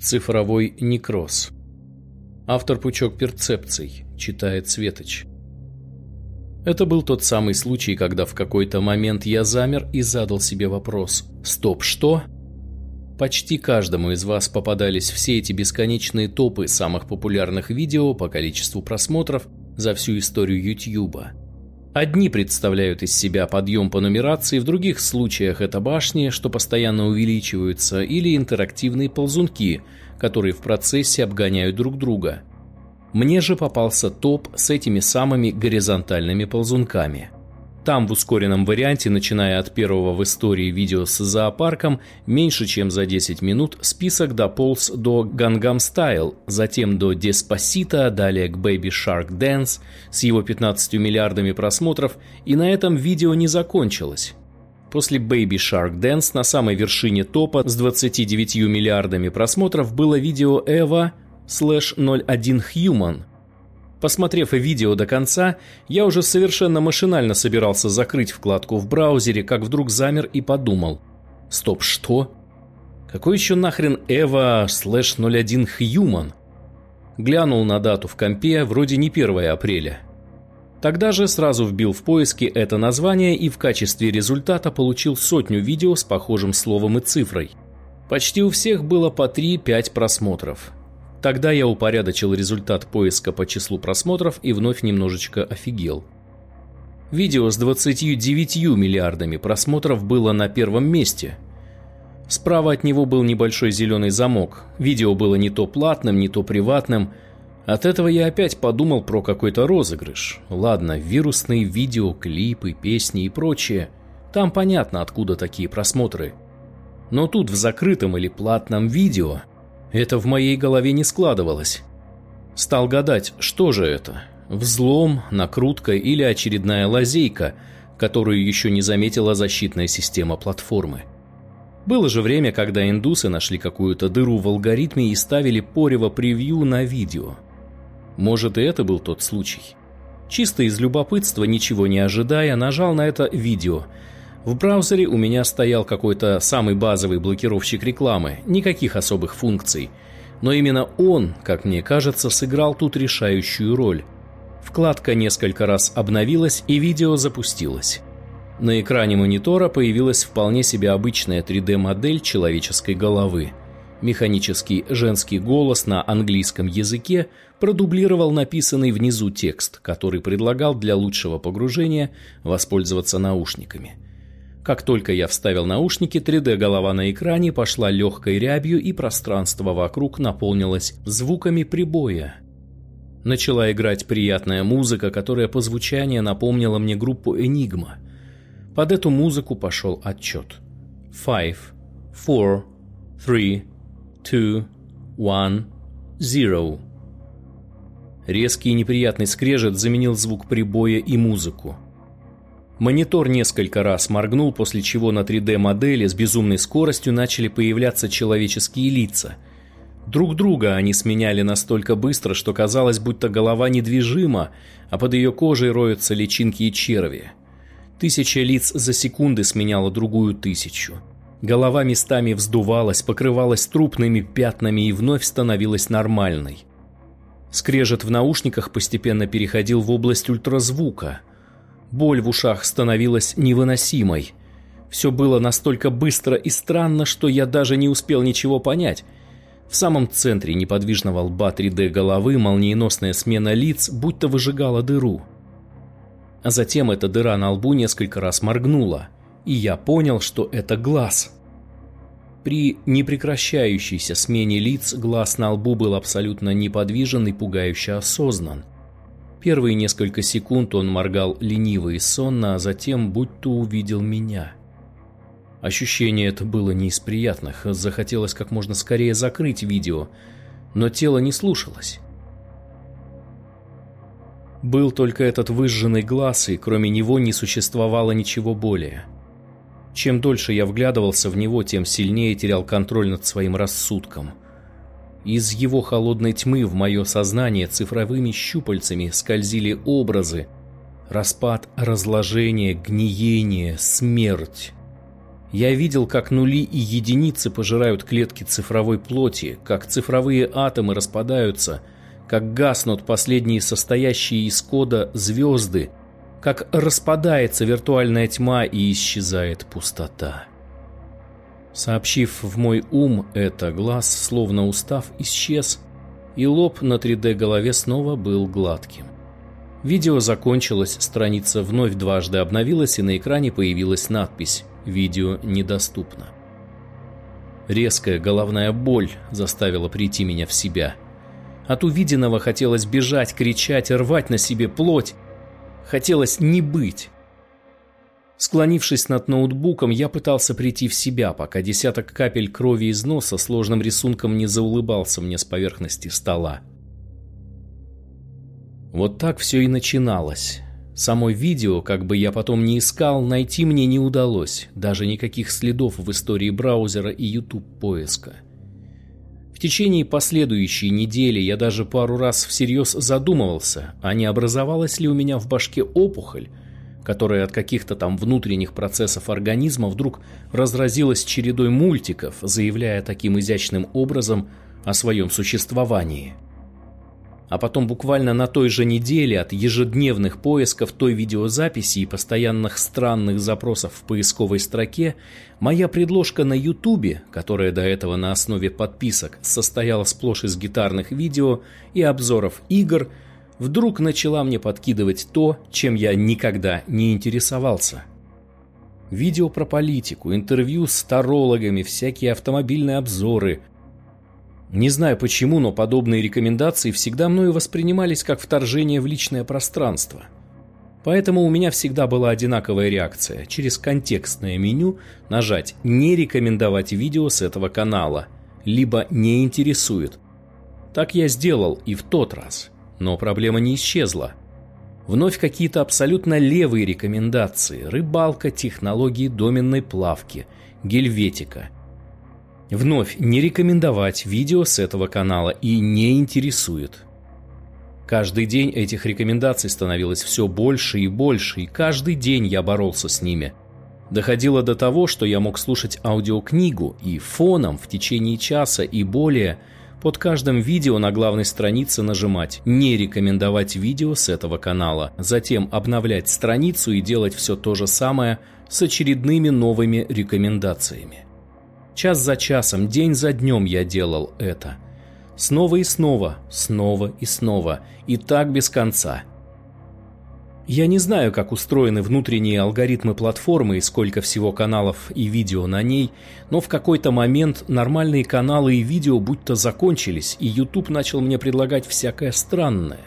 Цифровой некроз. Автор «Пучок перцепций», читает Светоч. Это был тот самый случай, когда в какой-то момент я замер и задал себе вопрос «Стоп, что?». Почти каждому из вас попадались все эти бесконечные топы самых популярных видео по количеству просмотров за всю историю Ютьюба. Одни представляют из себя подъем по нумерации, в других случаях это башни, что постоянно увеличиваются, или интерактивные ползунки, которые в процессе обгоняют друг друга. Мне же попался топ с этими самыми горизонтальными ползунками – там в ускоренном варианте, начиная от первого в истории видео с зоопарком, меньше чем за 10 минут список дополз до Gangnam Style, затем до Despacito, далее к Baby Shark Dance с его 15 миллиардами просмотров, и на этом видео не закончилось. После Baby Shark Dance на самой вершине топа с 29 миллиардами просмотров было видео Eva slash 01 Human – Посмотрев видео до конца, я уже совершенно машинально собирался закрыть вкладку в браузере, как вдруг замер и подумал. Стоп, что? Какой еще нахрен Эва слэш 01 Human? Глянул на дату в компе, вроде не 1 апреля. Тогда же сразу вбил в поиски это название и в качестве результата получил сотню видео с похожим словом и цифрой. Почти у всех было по 3-5 просмотров. Тогда я упорядочил результат поиска по числу просмотров и вновь немножечко офигел. Видео с 29 миллиардами просмотров было на первом месте. Справа от него был небольшой зеленый замок. Видео было не то платным, не то приватным. От этого я опять подумал про какой-то розыгрыш. Ладно, вирусные видео, клипы, песни и прочее. Там понятно, откуда такие просмотры. Но тут в закрытом или платном видео это в моей голове не складывалось. Стал гадать, что же это? Взлом, накрутка или очередная лазейка, которую еще не заметила защитная система платформы. Было же время, когда индусы нашли какую-то дыру в алгоритме и ставили порево превью на видео. Может и это был тот случай. Чисто из любопытства, ничего не ожидая, нажал на это видео – в браузере у меня стоял какой-то самый базовый блокировщик рекламы, никаких особых функций. Но именно он, как мне кажется, сыграл тут решающую роль. Вкладка несколько раз обновилась и видео запустилось. На экране монитора появилась вполне себе обычная 3D-модель человеческой головы. Механический женский голос на английском языке продублировал написанный внизу текст, который предлагал для лучшего погружения воспользоваться наушниками – как только я вставил наушники, 3D-голова на экране пошла легкой рябью, и пространство вокруг наполнилось звуками прибоя. Начала играть приятная музыка, которая по звучанию напомнила мне группу «Энигма». Под эту музыку пошел отчет. Five, four, three, two, one, zero. Резкий и неприятный скрежет заменил звук прибоя и музыку. Монитор несколько раз моргнул, после чего на 3D-модели с безумной скоростью начали появляться человеческие лица. Друг друга они сменяли настолько быстро, что казалось, будто голова недвижима, а под ее кожей роются личинки и черви. Тысяча лиц за секунды сменяла другую тысячу. Голова местами вздувалась, покрывалась трупными пятнами и вновь становилась нормальной. Скрежет в наушниках постепенно переходил в область ультразвука – Боль в ушах становилась невыносимой. Все было настолько быстро и странно, что я даже не успел ничего понять. В самом центре неподвижного лба 3D головы молниеносная смена лиц будто выжигала дыру. А затем эта дыра на лбу несколько раз моргнула, и я понял, что это глаз. При непрекращающейся смене лиц глаз на лбу был абсолютно неподвижен и пугающе осознан – Первые несколько секунд он моргал лениво и сонно, а затем будто увидел меня. Ощущение это было не из приятных, захотелось как можно скорее закрыть видео, но тело не слушалось. Был только этот выжженный глаз, и кроме него не существовало ничего более. Чем дольше я вглядывался в него, тем сильнее терял контроль над своим рассудком – из его холодной тьмы в мое сознание цифровыми щупальцами скользили образы. Распад, разложение, гниение, смерть. Я видел, как нули и единицы пожирают клетки цифровой плоти, как цифровые атомы распадаются, как гаснут последние состоящие из кода звезды, как распадается виртуальная тьма и исчезает пустота. Сообщив в мой ум это, глаз, словно устав, исчез, и лоб на 3D-голове снова был гладким. Видео закончилось, страница вновь дважды обновилась, и на экране появилась надпись «Видео недоступно». Резкая головная боль заставила прийти меня в себя. От увиденного хотелось бежать, кричать, рвать на себе плоть. Хотелось не быть. Склонившись над ноутбуком, я пытался прийти в себя, пока десяток капель крови из носа сложным рисунком не заулыбался мне с поверхности стола. Вот так все и начиналось. Само видео, как бы я потом ни искал, найти мне не удалось, даже никаких следов в истории браузера и YouTube поиска. В течение последующей недели я даже пару раз всерьез задумывался, а не образовалась ли у меня в башке опухоль, которая от каких-то там внутренних процессов организма вдруг разразилась чередой мультиков, заявляя таким изящным образом о своем существовании. А потом буквально на той же неделе от ежедневных поисков той видеозаписи и постоянных странных запросов в поисковой строке моя предложка на ютубе, которая до этого на основе подписок состояла сплошь из гитарных видео и обзоров игр – вдруг начала мне подкидывать то, чем я никогда не интересовался. Видео про политику, интервью с тарологами, всякие автомобильные обзоры. Не знаю почему, но подобные рекомендации всегда мною воспринимались как вторжение в личное пространство. Поэтому у меня всегда была одинаковая реакция. Через контекстное меню нажать «Не рекомендовать видео с этого канала», либо «Не интересует». Так я сделал и в тот раз. Но проблема не исчезла. Вновь какие-то абсолютно левые рекомендации. Рыбалка, технологии доменной плавки, гельветика. Вновь не рекомендовать видео с этого канала и не интересует. Каждый день этих рекомендаций становилось все больше и больше, и каждый день я боролся с ними. Доходило до того, что я мог слушать аудиокнигу и фоном в течение часа и более – под каждым видео на главной странице нажимать «Не рекомендовать видео с этого канала», затем обновлять страницу и делать все то же самое с очередными новыми рекомендациями. Час за часом, день за днем я делал это. Снова и снова, снова и снова, и так без конца – я не знаю, как устроены внутренние алгоритмы платформы и сколько всего каналов и видео на ней, но в какой-то момент нормальные каналы и видео будто закончились, и YouTube начал мне предлагать всякое странное.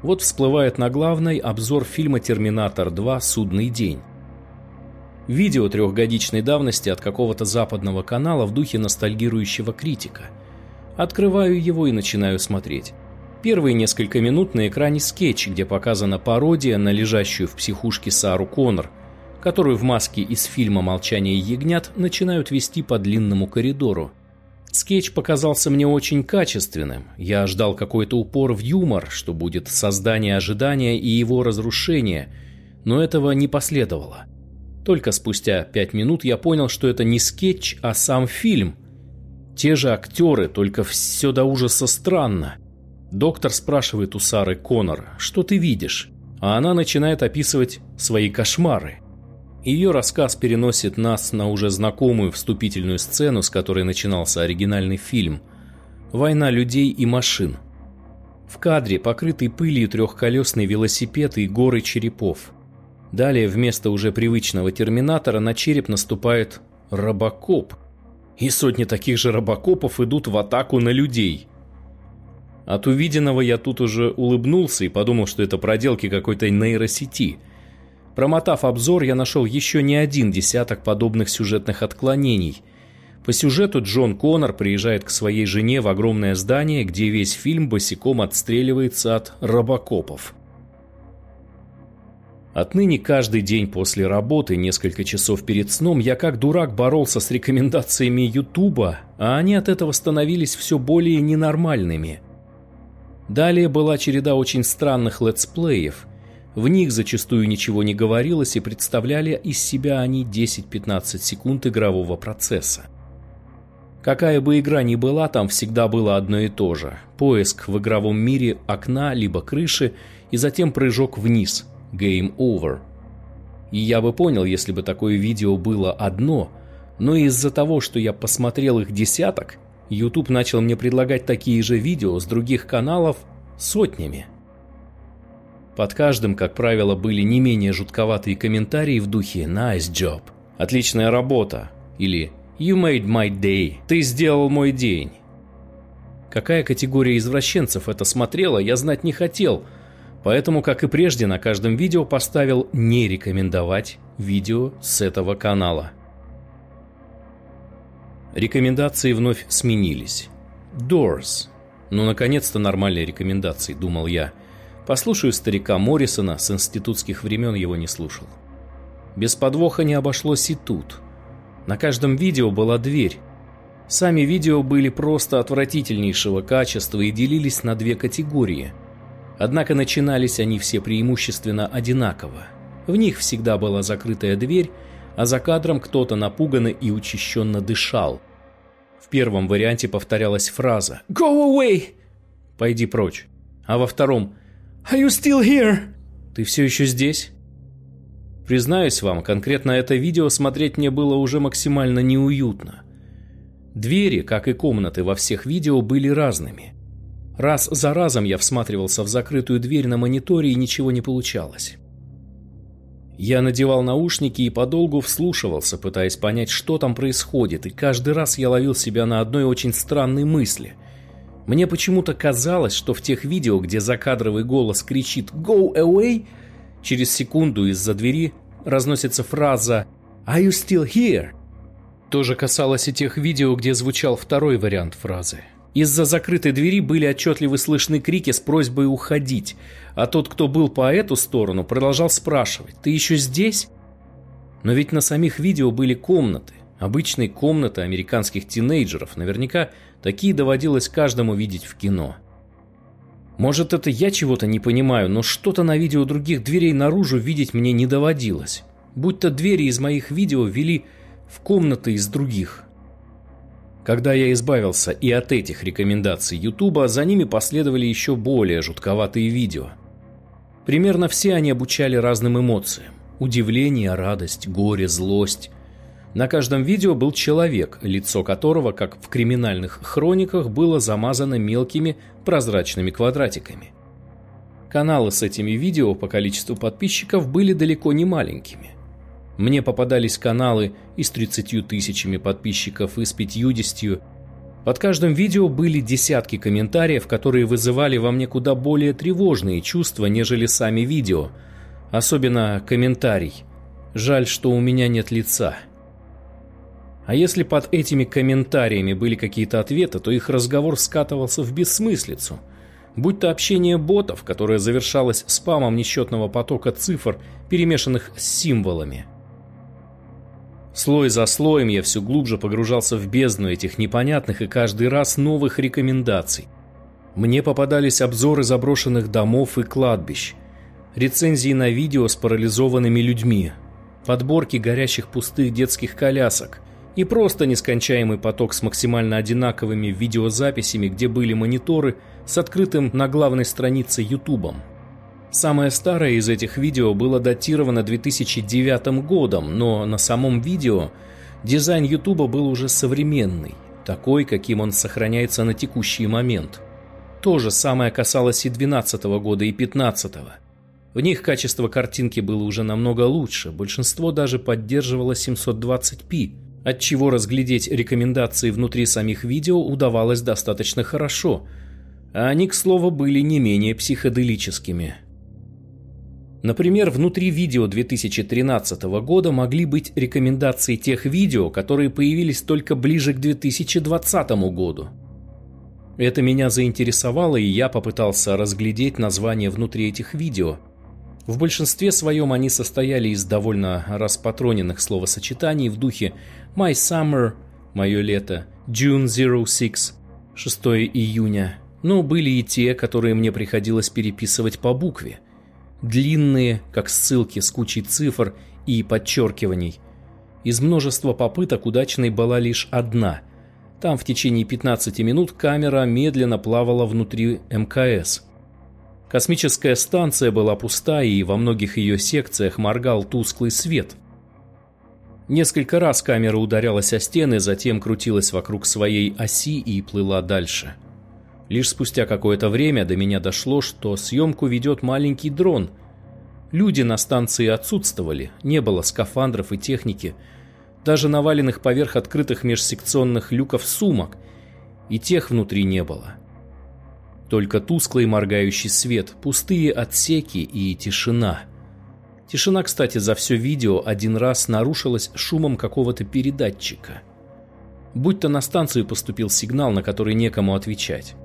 Вот всплывает на главной обзор фильма «Терминатор 2. Судный день». Видео трехгодичной давности от какого-то западного канала в духе ностальгирующего критика. Открываю его и начинаю смотреть. Первые несколько минут на экране скетч, где показана пародия на лежащую в психушке Сару Коннор, которую в маске из фильма «Молчание ягнят» начинают вести по длинному коридору. Скетч показался мне очень качественным. Я ждал какой-то упор в юмор, что будет создание ожидания и его разрушение, но этого не последовало. Только спустя пять минут я понял, что это не скетч, а сам фильм. Те же актеры, только все до ужаса странно. Доктор спрашивает у Сары Коннор, что ты видишь? А она начинает описывать свои кошмары. Ее рассказ переносит нас на уже знакомую вступительную сцену, с которой начинался оригинальный фильм «Война людей и машин». В кадре покрытый пылью трехколесный велосипед и горы черепов. Далее вместо уже привычного терминатора на череп наступает робокоп. И сотни таких же робокопов идут в атаку на людей. От увиденного я тут уже улыбнулся и подумал, что это проделки какой-то нейросети. Промотав обзор, я нашел еще не один десяток подобных сюжетных отклонений. По сюжету Джон Коннор приезжает к своей жене в огромное здание, где весь фильм босиком отстреливается от робокопов. Отныне каждый день после работы, несколько часов перед сном, я как дурак боролся с рекомендациями Ютуба, а они от этого становились все более ненормальными – Далее была череда очень странных летсплеев, В них зачастую ничего не говорилось и представляли из себя они 10-15 секунд игрового процесса. Какая бы игра ни была, там всегда было одно и то же. Поиск в игровом мире окна либо крыши и затем прыжок вниз. Game over. И я бы понял, если бы такое видео было одно, но из-за того, что я посмотрел их десяток, YouTube начал мне предлагать такие же видео с других каналов сотнями. Под каждым, как правило, были не менее жутковатые комментарии в духе «Nice job», «Отличная работа» или You made my day. Ты сделал мой день. Какая категория извращенцев это смотрела, я знать не хотел, поэтому, как и прежде, на каждом видео поставил «Не рекомендовать» видео с этого канала. Рекомендации вновь сменились. Doors. Ну, наконец-то нормальные рекомендации, думал я. Послушаю старика Моррисона, с институтских времен его не слушал. Без подвоха не обошлось и тут – на каждом видео была дверь. Сами видео были просто отвратительнейшего качества и делились на две категории. Однако начинались они все преимущественно одинаково. В них всегда была закрытая дверь, а за кадром кто-то напуганно и учащенно дышал. В первом варианте повторялась фраза «Go away!» «Пойди прочь». А во втором «Are you still here?» «Ты все еще здесь?» Признаюсь вам, конкретно это видео смотреть мне было уже максимально неуютно. Двери, как и комнаты во всех видео, были разными. Раз за разом я всматривался в закрытую дверь на мониторе и ничего не получалось. Я надевал наушники и подолгу вслушивался, пытаясь понять, что там происходит, и каждый раз я ловил себя на одной очень странной мысли. Мне почему-то казалось, что в тех видео, где закадровый голос кричит «Go away!», Через секунду из-за двери разносится фраза «Are you still here?» То же касалось и тех видео, где звучал второй вариант фразы. Из-за закрытой двери были отчетливы слышны крики с просьбой уходить, а тот, кто был по эту сторону, продолжал спрашивать «Ты еще здесь?» Но ведь на самих видео были комнаты, обычные комнаты американских тинейджеров, наверняка такие доводилось каждому видеть в кино – может, это я чего-то не понимаю, но что-то на видео других дверей наружу видеть мне не доводилось. Будь-то двери из моих видео вели в комнаты из других. Когда я избавился и от этих рекомендаций Ютуба, за ними последовали еще более жутковатые видео. Примерно все они обучали разным эмоциям. Удивление, радость, горе, злость. На каждом видео был человек, лицо которого, как в криминальных хрониках, было замазано мелкими прозрачными квадратиками. Каналы с этими видео по количеству подписчиков были далеко не маленькими. Мне попадались каналы и с 30 тысячами подписчиков, и с 50. Под каждым видео были десятки комментариев, которые вызывали во мне куда более тревожные чувства, нежели сами видео. Особенно комментарий «Жаль, что у меня нет лица». А если под этими комментариями были какие-то ответы, то их разговор скатывался в бессмыслицу. Будь то общение ботов, которое завершалось спамом несчетного потока цифр, перемешанных с символами. Слой за слоем я все глубже погружался в бездну этих непонятных и каждый раз новых рекомендаций. Мне попадались обзоры заброшенных домов и кладбищ, рецензии на видео с парализованными людьми, подборки горящих пустых детских колясок – и просто нескончаемый поток с максимально одинаковыми видеозаписями, где были мониторы с открытым на главной странице ютубом. Самое старое из этих видео было датировано 2009 годом, но на самом видео дизайн ютуба был уже современный, такой, каким он сохраняется на текущий момент. То же самое касалось и 2012 года, и 2015. В них качество картинки было уже намного лучше, большинство даже поддерживало 720p, отчего разглядеть рекомендации внутри самих видео удавалось достаточно хорошо, а они, к слову, были не менее психоделическими. Например, внутри видео 2013 года могли быть рекомендации тех видео, которые появились только ближе к 2020 году. Это меня заинтересовало, и я попытался разглядеть названия внутри этих видео – в большинстве своем они состояли из довольно распатроненных словосочетаний в духе «My Summer» – «Мое лето», «June 06» – 6 июня, но были и те, которые мне приходилось переписывать по букве. Длинные, как ссылки с кучей цифр и подчеркиваний. Из множества попыток удачной была лишь одна. Там в течение 15 минут камера медленно плавала внутри МКС. Космическая станция была пуста, и во многих ее секциях моргал тусклый свет. Несколько раз камера ударялась о стены, затем крутилась вокруг своей оси и плыла дальше. Лишь спустя какое-то время до меня дошло, что съемку ведет маленький дрон. Люди на станции отсутствовали, не было скафандров и техники, даже наваленных поверх открытых межсекционных люков сумок, и тех внутри не было. Только тусклый моргающий свет, пустые отсеки и тишина. Тишина, кстати, за все видео один раз нарушилась шумом какого-то передатчика. Будь то на станцию поступил сигнал, на который некому отвечать.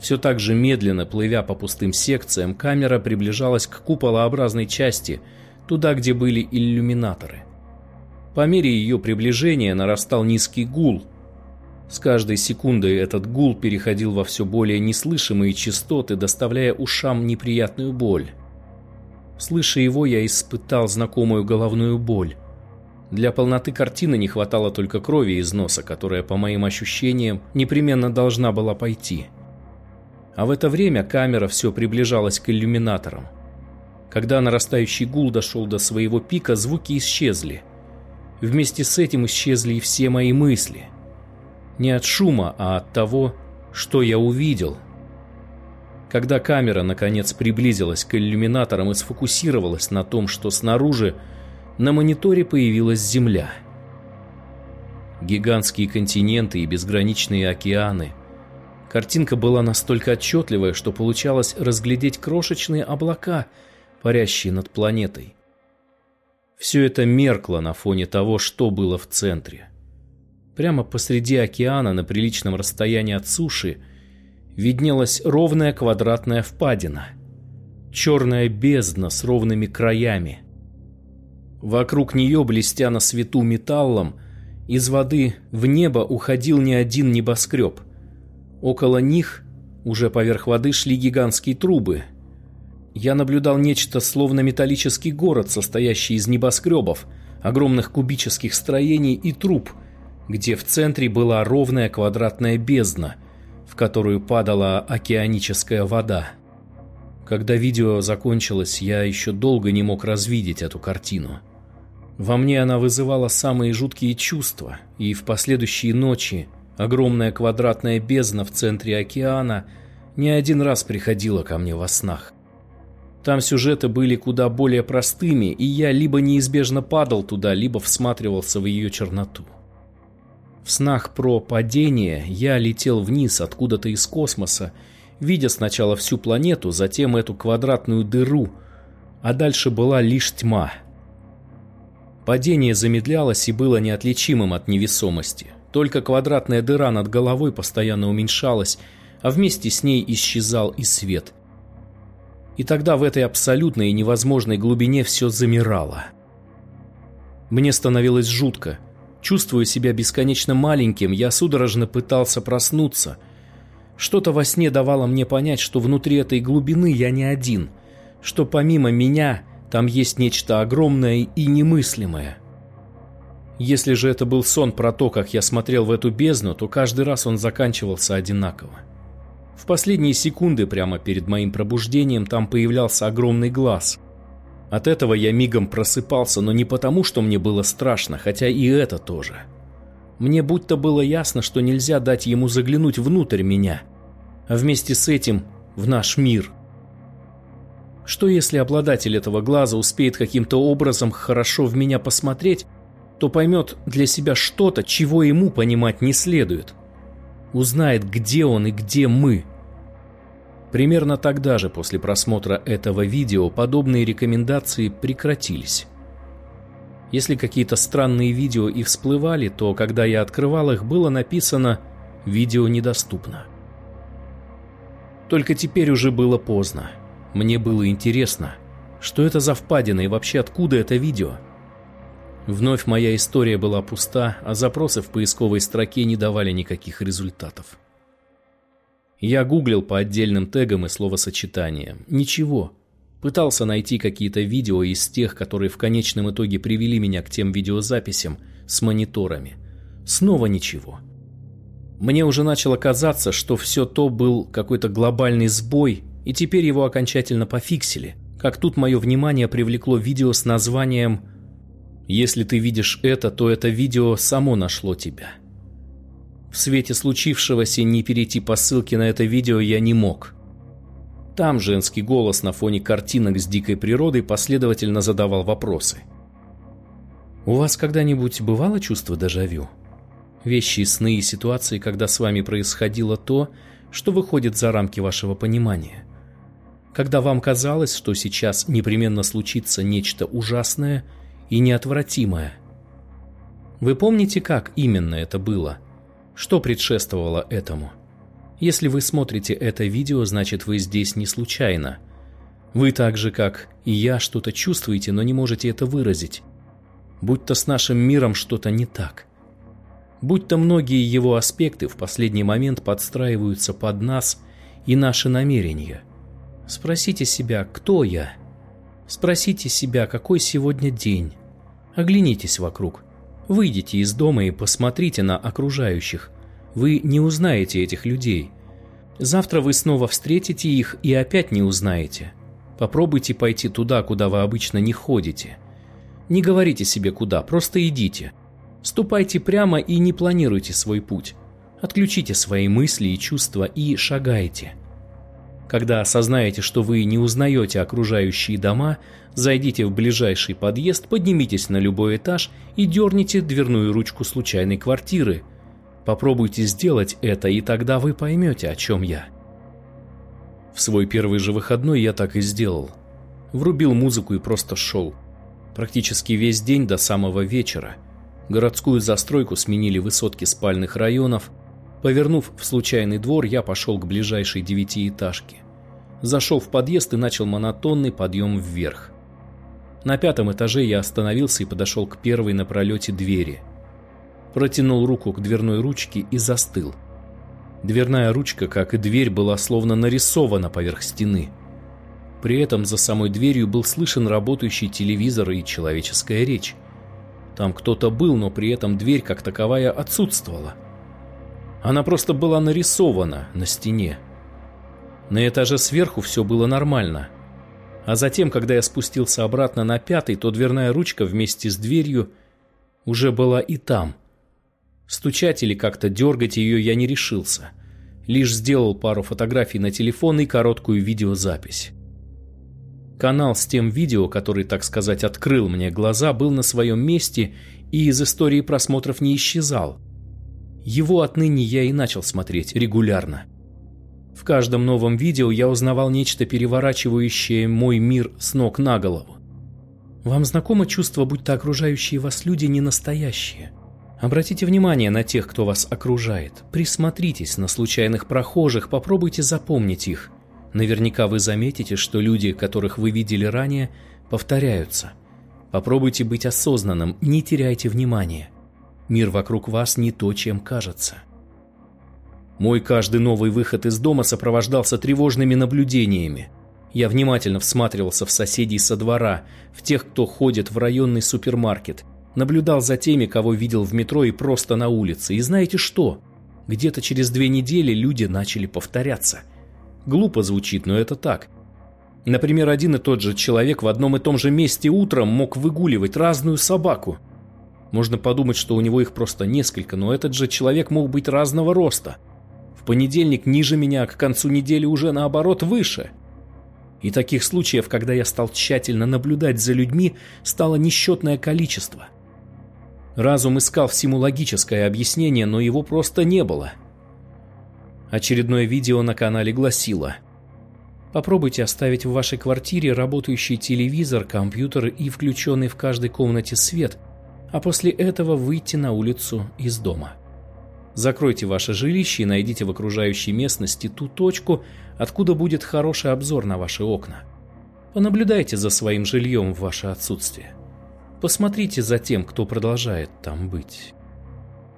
Все так же медленно, плывя по пустым секциям, камера приближалась к куполообразной части, туда, где были иллюминаторы. По мере ее приближения нарастал низкий гул. С каждой секундой этот гул переходил во все более неслышимые частоты, доставляя ушам неприятную боль. Слыша его, я испытал знакомую головную боль. Для полноты картины не хватало только крови из носа, которая, по моим ощущениям, непременно должна была пойти. А в это время камера все приближалась к иллюминаторам. Когда нарастающий гул дошел до своего пика, звуки исчезли. Вместе с этим исчезли и все мои мысли. Не от шума, а от того, что я увидел. Когда камера, наконец, приблизилась к иллюминаторам и сфокусировалась на том, что снаружи, на мониторе появилась Земля. Гигантские континенты и безграничные океаны – Картинка была настолько отчетливая, что получалось разглядеть крошечные облака, парящие над планетой. Все это меркло на фоне того, что было в центре. Прямо посреди океана, на приличном расстоянии от суши, виднелась ровная квадратная впадина. Черная бездна с ровными краями. Вокруг нее, блестя на свету металлом, из воды в небо уходил не один небоскреб – Около них, уже поверх воды, шли гигантские трубы. Я наблюдал нечто словно металлический город, состоящий из небоскребов, огромных кубических строений и труб, где в центре была ровная квадратная бездна, в которую падала океаническая вода. Когда видео закончилось, я еще долго не мог развидеть эту картину. Во мне она вызывала самые жуткие чувства, и в последующие ночи Огромная квадратная бездна в центре океана не один раз приходила ко мне во снах. Там сюжеты были куда более простыми, и я либо неизбежно падал туда, либо всматривался в ее черноту. В снах про падение я летел вниз откуда-то из космоса, видя сначала всю планету, затем эту квадратную дыру, а дальше была лишь тьма. Падение замедлялось и было неотличимым от невесомости. Только квадратная дыра над головой постоянно уменьшалась, а вместе с ней исчезал и свет. И тогда в этой абсолютной и невозможной глубине все замирало. Мне становилось жутко. Чувствуя себя бесконечно маленьким, я судорожно пытался проснуться. Что-то во сне давало мне понять, что внутри этой глубины я не один, что помимо меня там есть нечто огромное и немыслимое. Если же это был сон про то, как я смотрел в эту бездну, то каждый раз он заканчивался одинаково. В последние секунды прямо перед моим пробуждением там появлялся огромный глаз. От этого я мигом просыпался, но не потому, что мне было страшно, хотя и это тоже. Мне будто было ясно, что нельзя дать ему заглянуть внутрь меня, а вместе с этим в наш мир. Что если обладатель этого глаза успеет каким-то образом хорошо в меня посмотреть, то поймет для себя что-то, чего ему понимать не следует. Узнает, где он и где мы. Примерно тогда же, после просмотра этого видео, подобные рекомендации прекратились. Если какие-то странные видео и всплывали, то, когда я открывал их, было написано «Видео недоступно». Только теперь уже было поздно. Мне было интересно, что это за впадина и вообще откуда это видео – Вновь моя история была пуста, а запросы в поисковой строке не давали никаких результатов. Я гуглил по отдельным тегам и словосочетаниям. Ничего. Пытался найти какие-то видео из тех, которые в конечном итоге привели меня к тем видеозаписям с мониторами. Снова ничего. Мне уже начало казаться, что все то был какой-то глобальный сбой, и теперь его окончательно пофиксили. Как тут мое внимание привлекло видео с названием «Если ты видишь это, то это видео само нашло тебя». В свете случившегося не перейти по ссылке на это видео я не мог. Там женский голос на фоне картинок с дикой природой последовательно задавал вопросы. «У вас когда-нибудь бывало чувство дежавю? Вещи, сны и ситуации, когда с вами происходило то, что выходит за рамки вашего понимания. Когда вам казалось, что сейчас непременно случится нечто ужасное и неотвратимое. Вы помните, как именно это было? Что предшествовало этому?» Если вы смотрите это видео, значит вы здесь не случайно. Вы так же, как и я, что-то чувствуете, но не можете это выразить. Будь-то с нашим миром что-то не так. Будь-то многие его аспекты в последний момент подстраиваются под нас и наши намерения. Спросите себя, кто я? Спросите себя, какой сегодня день? Оглянитесь вокруг. Выйдите из дома и посмотрите на окружающих. Вы не узнаете этих людей. Завтра вы снова встретите их и опять не узнаете. Попробуйте пойти туда, куда вы обычно не ходите. Не говорите себе куда, просто идите. Ступайте прямо и не планируйте свой путь. Отключите свои мысли и чувства и шагайте. Когда осознаете, что вы не узнаете окружающие дома, зайдите в ближайший подъезд, поднимитесь на любой этаж и дерните дверную ручку случайной квартиры – Попробуйте сделать это, и тогда вы поймете, о чем я. В свой первый же выходной я так и сделал. Врубил музыку и просто шел. Практически весь день до самого вечера. Городскую застройку сменили высотки спальных районов. Повернув в случайный двор, я пошел к ближайшей девятиэтажке. Зашел в подъезд и начал монотонный подъем вверх. На пятом этаже я остановился и подошел к первой на пролете двери – протянул руку к дверной ручке и застыл. Дверная ручка, как и дверь, была словно нарисована поверх стены. При этом за самой дверью был слышен работающий телевизор и человеческая речь. Там кто-то был, но при этом дверь как таковая отсутствовала. Она просто была нарисована на стене. На этаже сверху все было нормально. А затем, когда я спустился обратно на пятый, то дверная ручка вместе с дверью уже была и там – Стучать или как-то дергать ее я не решился. Лишь сделал пару фотографий на телефон и короткую видеозапись. Канал с тем видео, который, так сказать, открыл мне глаза, был на своем месте и из истории просмотров не исчезал. Его отныне я и начал смотреть регулярно. В каждом новом видео я узнавал нечто переворачивающее мой мир с ног на голову. Вам знакомо чувство, будто окружающие вас люди не настоящие – Обратите внимание на тех, кто вас окружает. Присмотритесь на случайных прохожих, попробуйте запомнить их. Наверняка вы заметите, что люди, которых вы видели ранее, повторяются. Попробуйте быть осознанным, не теряйте внимания. Мир вокруг вас не то, чем кажется. Мой каждый новый выход из дома сопровождался тревожными наблюдениями. Я внимательно всматривался в соседей со двора, в тех, кто ходит в районный супермаркет – Наблюдал за теми, кого видел в метро и просто на улице. И знаете что? Где-то через две недели люди начали повторяться. Глупо звучит, но это так. Например, один и тот же человек в одном и том же месте утром мог выгуливать разную собаку. Можно подумать, что у него их просто несколько, но этот же человек мог быть разного роста. В понедельник ниже меня, а к концу недели уже наоборот выше. И таких случаев, когда я стал тщательно наблюдать за людьми, стало несчетное количество. Разум искал всему логическое объяснение, но его просто не было. Очередное видео на канале гласило Попробуйте оставить в вашей квартире работающий телевизор, компьютер и включенный в каждой комнате свет, а после этого выйти на улицу из дома. Закройте ваше жилище и найдите в окружающей местности ту точку, откуда будет хороший обзор на ваши окна. Понаблюдайте за своим жильем в ваше отсутствие. Посмотрите за тем, кто продолжает там быть.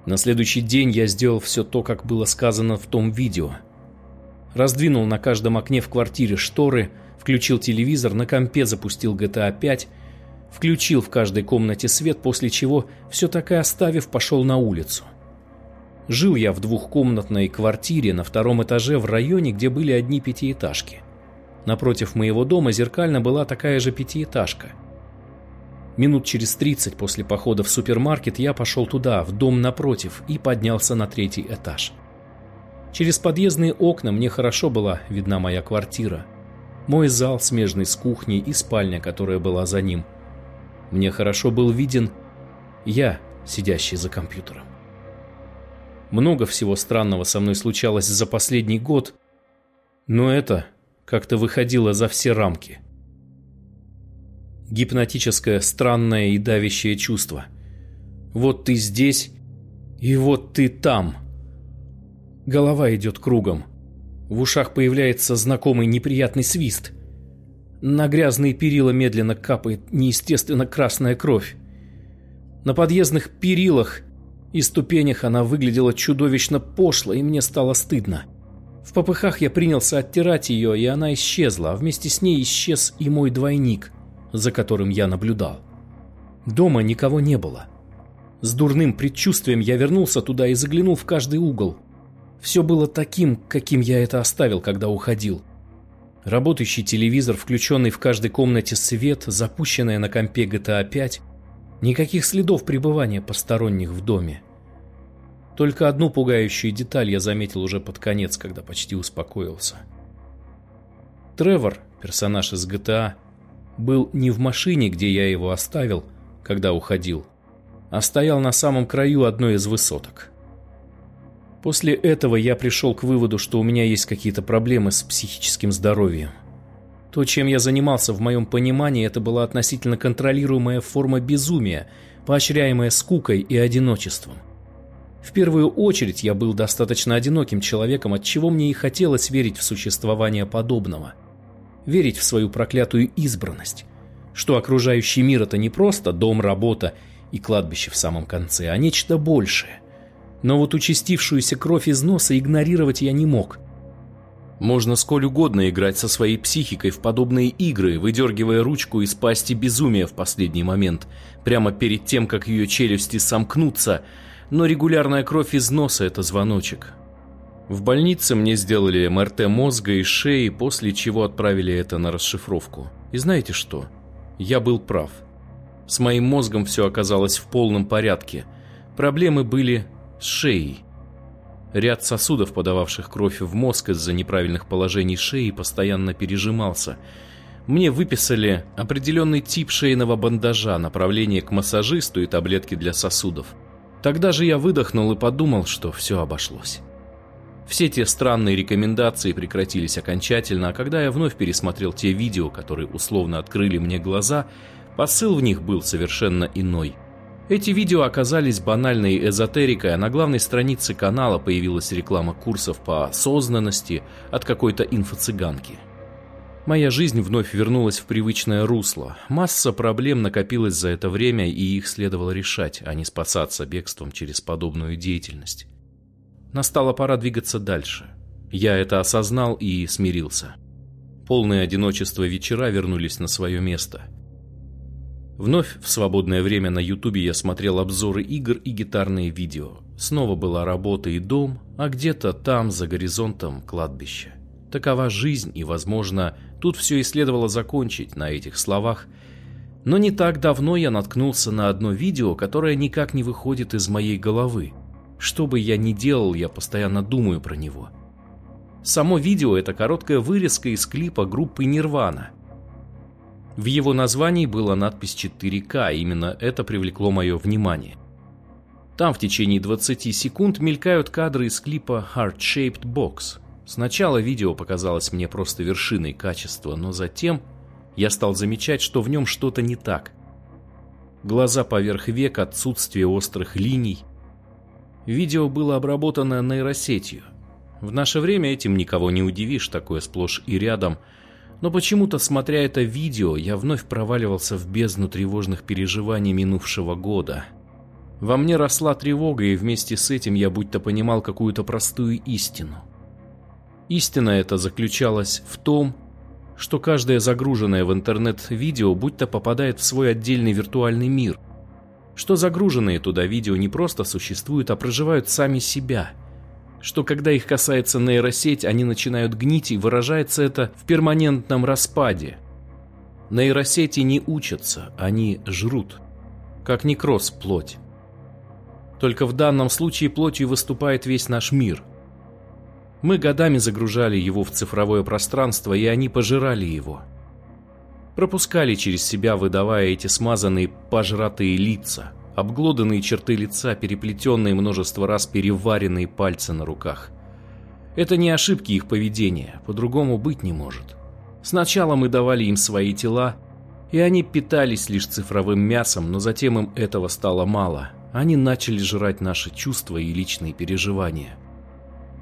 На следующий день я сделал все то, как было сказано в том видео. Раздвинул на каждом окне в квартире шторы, Включил телевизор, на компе запустил GTA 5, включил в каждой комнате свет, после чего, все так и оставив, пошел на улицу. Жил я в двухкомнатной квартире на втором этаже в районе, где были одни пятиэтажки. Напротив моего дома зеркально была такая же пятиэтажка. Минут через 30 после похода в супермаркет я пошел туда, в дом напротив, и поднялся на третий этаж. Через подъездные окна мне хорошо была видна моя квартира. Мой зал, смежный с кухней, и спальня, которая была за ним. Мне хорошо был виден я, сидящий за компьютером. Много всего странного со мной случалось за последний год, но это как-то выходило за все рамки. Гипнотическое, странное и давящее чувство. Вот ты здесь, и вот ты там. Голова идет кругом. В ушах появляется знакомый неприятный свист. На грязные перила медленно капает неестественно красная кровь. На подъездных перилах и ступенях она выглядела чудовищно пошло, и мне стало стыдно. В попыхах я принялся оттирать ее, и она исчезла, а вместе с ней исчез и мой двойник, за которым я наблюдал. Дома никого не было. С дурным предчувствием я вернулся туда и заглянул в каждый угол. Все было таким, каким я это оставил, когда уходил. Работающий телевизор, включенный в каждой комнате свет, запущенная на компе GTA 5, никаких следов пребывания посторонних в доме. Только одну пугающую деталь я заметил уже под конец, когда почти успокоился. Тревор, персонаж из GTA, был не в машине, где я его оставил, когда уходил, а стоял на самом краю одной из высоток. После этого я пришел к выводу, что у меня есть какие-то проблемы с психическим здоровьем. То, чем я занимался в моем понимании, это была относительно контролируемая форма безумия, поощряемая скукой и одиночеством. В первую очередь я был достаточно одиноким человеком, от чего мне и хотелось верить в существование подобного. Верить в свою проклятую избранность. Что окружающий мир это не просто дом, работа и кладбище в самом конце, а нечто большее. Но вот участившуюся кровь из носа игнорировать я не мог. Можно сколь угодно играть со своей психикой в подобные игры, выдергивая ручку из пасти безумия в последний момент, прямо перед тем, как ее челюсти сомкнутся – но регулярная кровь из носа – это звоночек. В больнице мне сделали МРТ мозга и шеи, после чего отправили это на расшифровку. И знаете что? Я был прав. С моим мозгом все оказалось в полном порядке. Проблемы были с шеей. Ряд сосудов, подававших кровь в мозг из-за неправильных положений шеи, постоянно пережимался. Мне выписали определенный тип шейного бандажа, направление к массажисту и таблетки для сосудов. Тогда же я выдохнул и подумал, что все обошлось. Все те странные рекомендации прекратились окончательно, а когда я вновь пересмотрел те видео, которые условно открыли мне глаза, посыл в них был совершенно иной. Эти видео оказались банальной эзотерикой, а на главной странице канала появилась реклама курсов по осознанности от какой-то инфо-цыганки. Моя жизнь вновь вернулась в привычное русло. Масса проблем накопилась за это время, и их следовало решать, а не спасаться бегством через подобную деятельность. Настала пора двигаться дальше. Я это осознал и смирился. Полное одиночество вечера вернулись на свое место. Вновь в свободное время на ютубе я смотрел обзоры игр и гитарные видео. Снова была работа и дом, а где-то там, за горизонтом, кладбище. Такова жизнь, и, возможно, тут все и следовало закончить на этих словах. Но не так давно я наткнулся на одно видео, которое никак не выходит из моей головы. Что бы я ни делал, я постоянно думаю про него. Само видео – это короткая вырезка из клипа группы Нирвана. В его названии была надпись 4К, именно это привлекло мое внимание. Там в течение 20 секунд мелькают кадры из клипа Heart Shaped Box – Сначала видео показалось мне просто вершиной качества, но затем я стал замечать, что в нем что-то не так. Глаза поверх век, отсутствие острых линий. Видео было обработано нейросетью. В наше время этим никого не удивишь, такое сплошь и рядом. Но почему-то, смотря это видео, я вновь проваливался в бездну тревожных переживаний минувшего года. Во мне росла тревога, и вместе с этим я будто понимал какую-то простую истину – Истина эта заключалась в том, что каждое загруженное в интернет видео будто попадает в свой отдельный виртуальный мир, что загруженные туда видео не просто существуют, а проживают сами себя, что когда их касается нейросеть, они начинают гнить, и выражается это в перманентном распаде. Нейросети не учатся, они жрут, как некроз плоть. Только в данном случае плотью выступает весь наш мир – мы годами загружали его в цифровое пространство, и они пожирали его. Пропускали через себя, выдавая эти смазанные, пожратые лица, обглоданные черты лица, переплетенные множество раз переваренные пальцы на руках. Это не ошибки их поведения, по-другому быть не может. Сначала мы давали им свои тела, и они питались лишь цифровым мясом, но затем им этого стало мало. Они начали жрать наши чувства и личные переживания –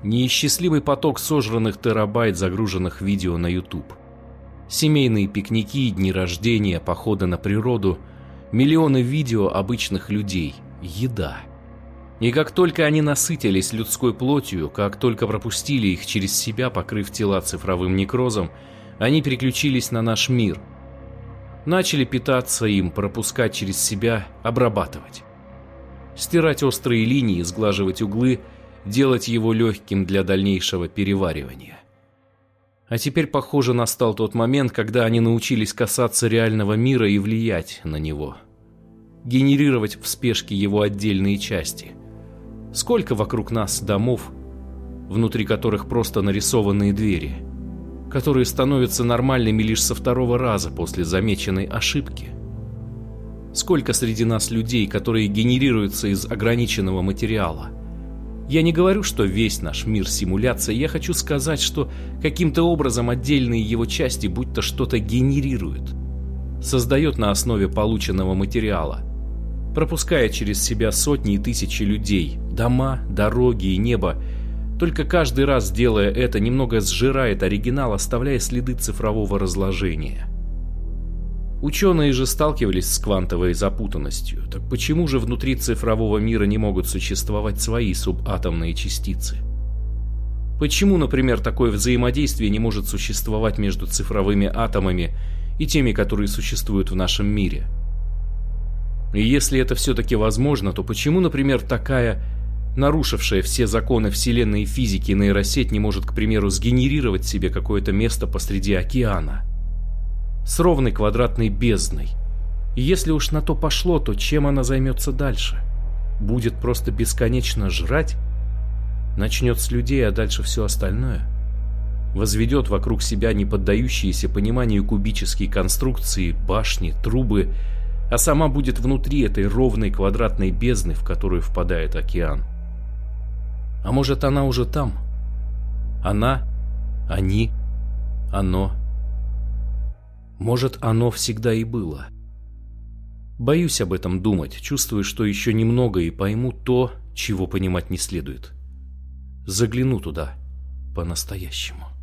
неисчислимый поток сожранных терабайт загруженных видео на YouTube. Семейные пикники, дни рождения, походы на природу, миллионы видео обычных людей, еда. И как только они насытились людской плотью, как только пропустили их через себя, покрыв тела цифровым некрозом, они переключились на наш мир. Начали питаться им, пропускать через себя, обрабатывать. Стирать острые линии, сглаживать углы – делать его легким для дальнейшего переваривания. А теперь, похоже, настал тот момент, когда они научились касаться реального мира и влиять на него. Генерировать в спешке его отдельные части. Сколько вокруг нас домов, внутри которых просто нарисованные двери, которые становятся нормальными лишь со второго раза после замеченной ошибки. Сколько среди нас людей, которые генерируются из ограниченного материала – я не говорю, что весь наш мир симуляция, я хочу сказать, что каким-то образом отдельные его части будто что-то генерируют, создает на основе полученного материала, пропуская через себя сотни и тысячи людей, дома, дороги и небо, только каждый раз делая это, немного сжирает оригинал, оставляя следы цифрового разложения – Ученые же сталкивались с квантовой запутанностью. Так почему же внутри цифрового мира не могут существовать свои субатомные частицы? Почему, например, такое взаимодействие не может существовать между цифровыми атомами и теми, которые существуют в нашем мире? И если это все-таки возможно, то почему, например, такая нарушившая все законы Вселенной физики нейросеть не может, к примеру, сгенерировать себе какое-то место посреди океана? С ровной квадратной бездной. И если уж на то пошло, то чем она займется дальше? Будет просто бесконечно жрать? Начнет с людей, а дальше все остальное? Возведет вокруг себя неподдающиеся пониманию кубические конструкции, башни, трубы, а сама будет внутри этой ровной квадратной бездны, в которую впадает океан. А может, она уже там? Она, они, оно — может, оно всегда и было. Боюсь об этом думать, чувствую, что еще немного и пойму то, чего понимать не следует. Загляну туда по-настоящему.